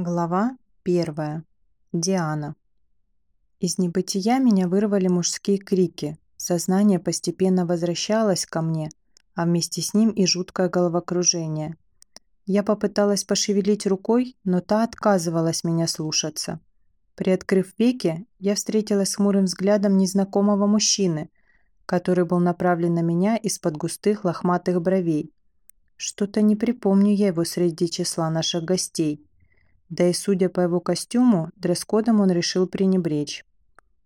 Глава первая. Диана. Из небытия меня вырвали мужские крики. Сознание постепенно возвращалось ко мне, а вместе с ним и жуткое головокружение. Я попыталась пошевелить рукой, но та отказывалась меня слушаться. Приоткрыв веки, я встретилась с хмурым взглядом незнакомого мужчины, который был направлен на меня из-под густых лохматых бровей. Что-то не припомню я его среди числа наших гостей. Да и судя по его костюму, дресс-кодом он решил пренебречь.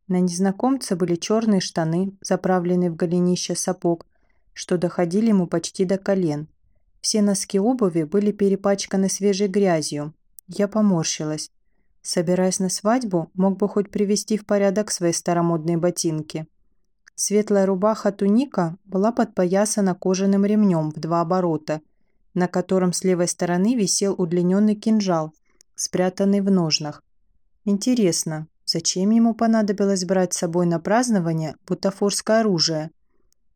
На незнакомце были черные штаны, заправленные в голенище сапог, что доходили ему почти до колен. Все носки обуви были перепачканы свежей грязью. Я поморщилась. Собираясь на свадьбу, мог бы хоть привести в порядок свои старомодные ботинки. Светлая рубаха-туника была подпоясана кожаным ремнем в два оборота, на котором с левой стороны висел удлиненный кинжал, спрятанный в ножнах. Интересно, зачем ему понадобилось брать с собой на празднование бутафорское оружие?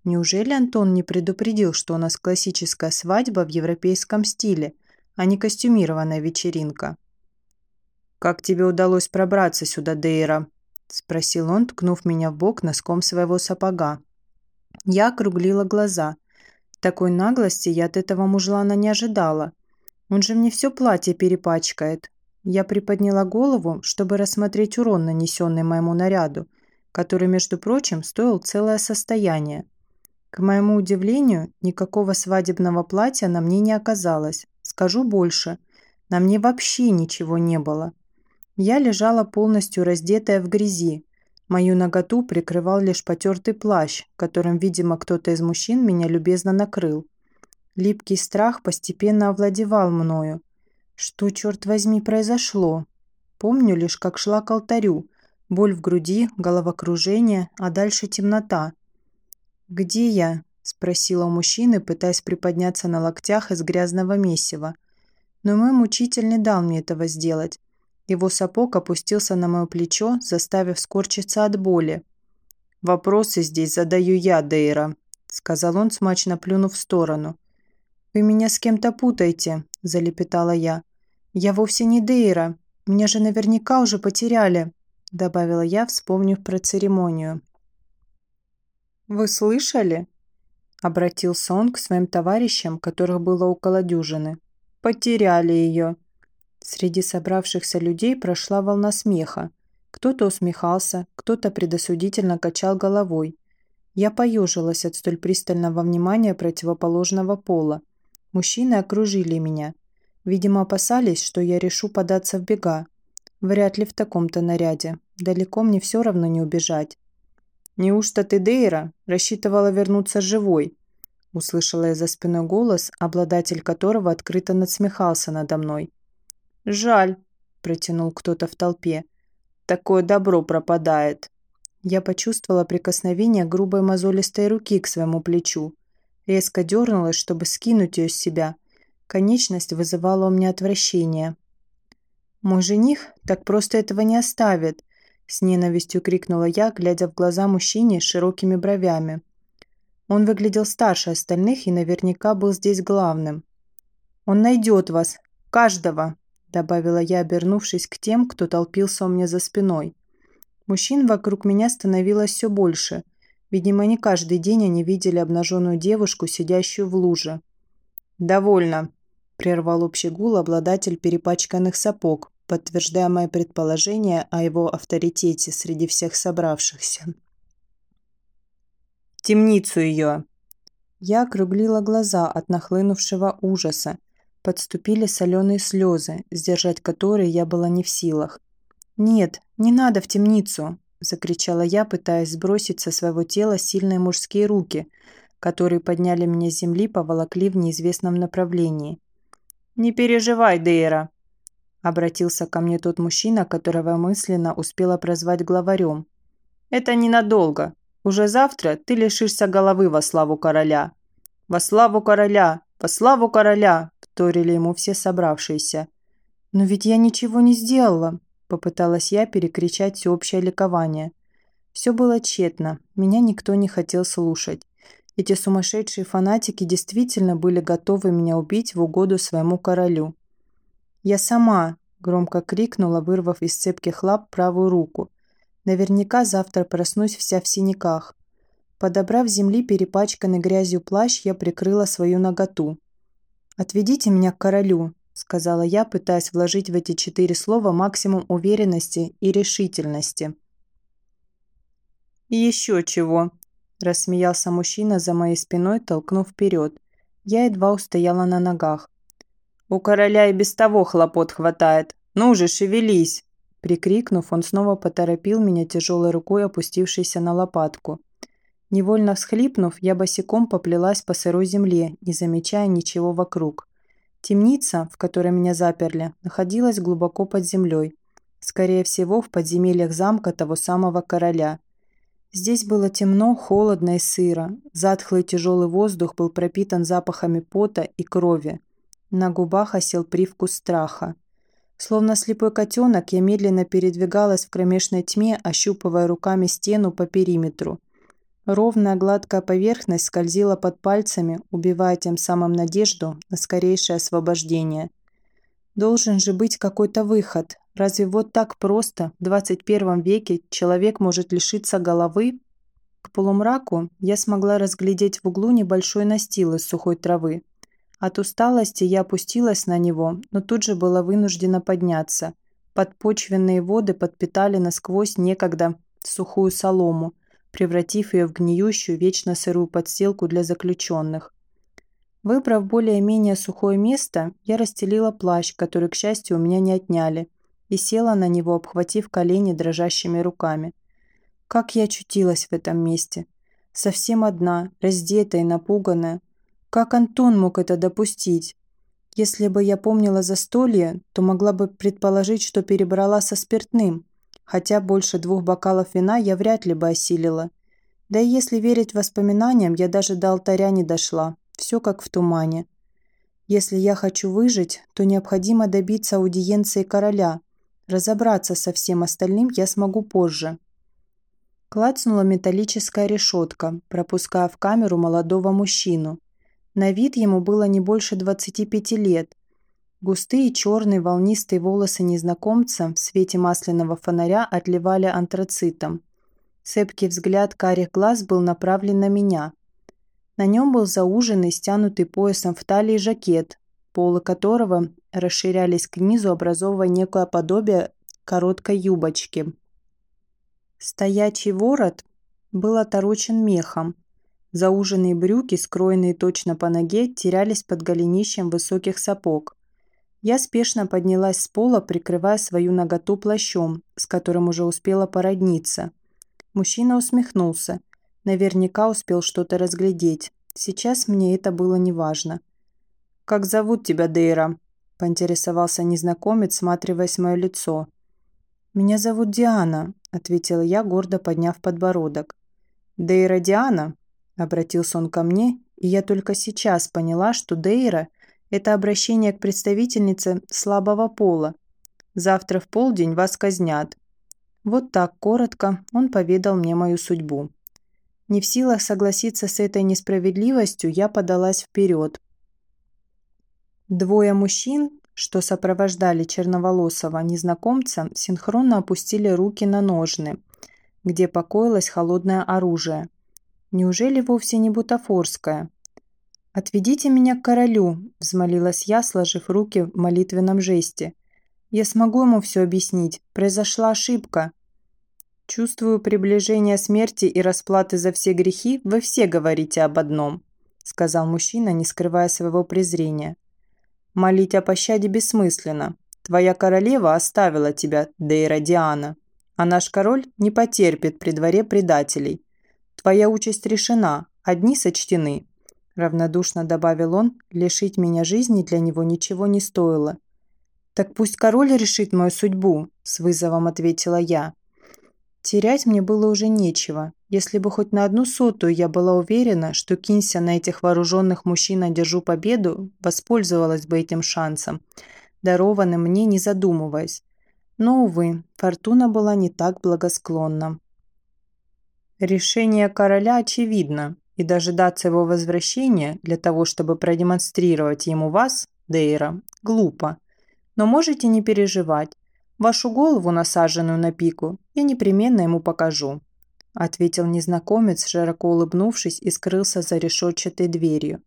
Неужели Антон не предупредил, что у нас классическая свадьба в европейском стиле, а не костюмированная вечеринка? «Как тебе удалось пробраться сюда, Дейра?» – спросил он, ткнув меня в бок носком своего сапога. Я округлила глаза. Такой наглости я от этого мужлана не ожидала. Он же мне все платье перепачкает. Я приподняла голову, чтобы рассмотреть урон, нанесенный моему наряду, который, между прочим, стоил целое состояние. К моему удивлению, никакого свадебного платья на мне не оказалось. Скажу больше, на мне вообще ничего не было. Я лежала полностью раздетая в грязи. Мою наготу прикрывал лишь потертый плащ, которым, видимо, кто-то из мужчин меня любезно накрыл. Липкий страх постепенно овладевал мною. Что, черт возьми, произошло? Помню лишь, как шла к алтарю. Боль в груди, головокружение, а дальше темнота. «Где я?» – спросила у мужчины, пытаясь приподняться на локтях из грязного месива. Но мой мучитель не дал мне этого сделать. Его сапог опустился на мое плечо, заставив скорчиться от боли. «Вопросы здесь задаю я, Дейра», – сказал он, смачно плюнув в сторону. «Вы меня с кем-то путаете», – залепетала я. «Я вовсе не Дейра. Меня же наверняка уже потеряли», – добавила я, вспомнив про церемонию. «Вы слышали?» – обратился он к своим товарищам, которых было около дюжины. «Потеряли ее». Среди собравшихся людей прошла волна смеха. Кто-то усмехался, кто-то предосудительно качал головой. Я поежилась от столь пристального внимания противоположного пола. Мужчины окружили меня. Видимо, опасались, что я решу податься в бега. Вряд ли в таком-то наряде. Далеко мне все равно не убежать. «Неужто ты, Дейра, рассчитывала вернуться живой?» Услышала я за спиной голос, обладатель которого открыто надсмехался надо мной. «Жаль», – протянул кто-то в толпе. «Такое добро пропадает». Я почувствовала прикосновение грубой мозолистой руки к своему плечу. Резко дернулась, чтобы скинуть ее с себя. Конечность вызывала у меня отвращение. «Мой жених так просто этого не оставит», – с ненавистью крикнула я, глядя в глаза мужчине с широкими бровями. Он выглядел старше остальных и наверняка был здесь главным. «Он найдет вас. Каждого», – добавила я, обернувшись к тем, кто толпился у меня за спиной. Мужчин вокруг меня становилось все больше – Видимо, не каждый день они видели обнаженную девушку, сидящую в луже. «Довольно», – прервал общий гул обладатель перепачканных сапог, подтверждая мои предположения о его авторитете среди всех собравшихся. «Темницу ее!» Я округлила глаза от нахлынувшего ужаса. Подступили соленые слезы, сдержать которые я была не в силах. «Нет, не надо в темницу!» – закричала я, пытаясь сбросить со своего тела сильные мужские руки, которые подняли меня с земли, поволокли в неизвестном направлении. «Не переживай, Дейра!» – обратился ко мне тот мужчина, которого мысленно успела прозвать главарем. «Это ненадолго. Уже завтра ты лишишься головы во славу короля». «Во славу короля! Во славу короля!» – вторили ему все собравшиеся. «Но ведь я ничего не сделала!» Попыталась я перекричать всеобщее ликование. Все было тщетно, меня никто не хотел слушать. Эти сумасшедшие фанатики действительно были готовы меня убить в угоду своему королю. «Я сама», – громко крикнула, вырвав из цепких лап правую руку. Наверняка завтра проснусь вся в синяках. Подобрав земли перепачканный грязью плащ, я прикрыла свою наготу. «Отведите меня к королю», – сказала я, пытаясь вложить в эти четыре слова максимум уверенности и решительности. «И еще чего», – рассмеялся мужчина за моей спиной, толкнув вперед. Я едва устояла на ногах. «У короля и без того хлопот хватает. Ну же, шевелись!» Прикрикнув, он снова поторопил меня тяжелой рукой, опустившейся на лопатку. Невольно всхлипнув, я босиком поплелась по сырой земле, не замечая ничего вокруг. Темница, в которой меня заперли, находилась глубоко под землей. Скорее всего, в подземельях замка того самого короля. Здесь было темно, холодно и сыро. Затхлый тяжелый воздух был пропитан запахами пота и крови. На губах осел привкус страха. Словно слепой котенок, я медленно передвигалась в кромешной тьме, ощупывая руками стену по периметру. Ровная гладкая поверхность скользила под пальцами, убивая тем самым надежду на скорейшее освобождение. Должен же быть какой-то выход. Разве вот так просто в 21 веке человек может лишиться головы? К полумраку я смогла разглядеть в углу небольшой настил из сухой травы. От усталости я опустилась на него, но тут же была вынуждена подняться. Подпочвенные воды подпитали насквозь некогда сухую солому, превратив ее в гниющую, вечно сырую подстилку для заключенных. Выбрав более-менее сухое место, я расстелила плащ, который, к счастью, у меня не отняли, и села на него, обхватив колени дрожащими руками. Как я очутилась в этом месте? Совсем одна, раздетая и напуганная, как Антон мог это допустить? Если бы я помнила застолье, то могла бы предположить, что перебрала со спиртным, хотя больше двух бокалов вина я вряд ли бы осилила. Да и если верить воспоминаниям, я даже до алтаря не дошла. Все как в тумане. Если я хочу выжить, то необходимо добиться аудиенции короля. Разобраться со всем остальным я смогу позже. Клацнула металлическая решетка, пропуская в камеру молодого мужчину. На вид ему было не больше 25 лет. Густые черные волнистые волосы незнакомца в свете масляного фонаря отливали антрацитом. Цепкий взгляд карих глаз был направлен на меня. На нем был зауженный, стянутый поясом в талии жакет, полы которого расширялись к низу, образовывая некое подобие короткой юбочки. Стоячий ворот был оторочен мехом, Зауженные брюки, скроенные точно по ноге, терялись под голенищем высоких сапог. Я спешно поднялась с пола, прикрывая свою наготу плащом, с которым уже успела породниться. Мужчина усмехнулся. Наверняка успел что-то разглядеть. Сейчас мне это было неважно. «Как зовут тебя, Дейра?» – поинтересовался незнакомец, сматриваясь в мое лицо. «Меня зовут Диана», – ответила я, гордо подняв подбородок. «Дейра Диана?» Обратился он ко мне, и я только сейчас поняла, что Дейра – это обращение к представительнице слабого пола. Завтра в полдень вас казнят. Вот так коротко он поведал мне мою судьбу. Не в силах согласиться с этой несправедливостью, я подалась вперед. Двое мужчин, что сопровождали черноволосого незнакомца, синхронно опустили руки на ножны, где покоилось холодное оружие. Неужели вовсе не бутафорская? «Отведите меня к королю», – взмолилась я, сложив руки в молитвенном жесте. «Я смогу ему все объяснить. Произошла ошибка». «Чувствую приближение смерти и расплаты за все грехи, вы все говорите об одном», – сказал мужчина, не скрывая своего презрения. «Молить о пощаде бессмысленно. Твоя королева оставила тебя, Дейра Диана, а наш король не потерпит при дворе предателей. Твоя участь решена, одни сочтены», – равнодушно добавил он, лишить меня жизни для него ничего не стоило. «Так пусть король решит мою судьбу», – с вызовом ответила я. Терять мне было уже нечего. Если бы хоть на одну сотую я была уверена, что кинься на этих вооруженных мужчин одержу победу, воспользовалась бы этим шансом, дарованным мне не задумываясь. Но, увы, фортуна была не так благосклонна. Решение короля очевидно, и дожидаться его возвращения для того, чтобы продемонстрировать ему вас, Дейра, глупо. Но можете не переживать. Вашу голову, насаженную на пику, я непременно ему покажу», – ответил незнакомец, широко улыбнувшись и скрылся за решетчатой дверью.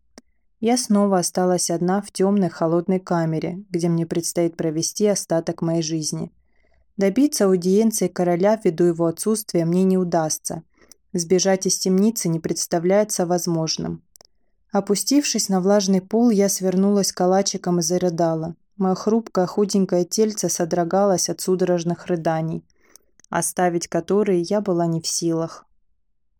Я снова осталась одна в темной холодной камере, где мне предстоит провести остаток моей жизни. Добиться аудиенции короля ввиду его отсутствия мне не удастся. Сбежать из темницы не представляется возможным. Опустившись на влажный пол, я свернулась калачиком и зарыдала. Мое хрупкое худенькое тельце содрогалось от судорожных рыданий, оставить которые я была не в силах.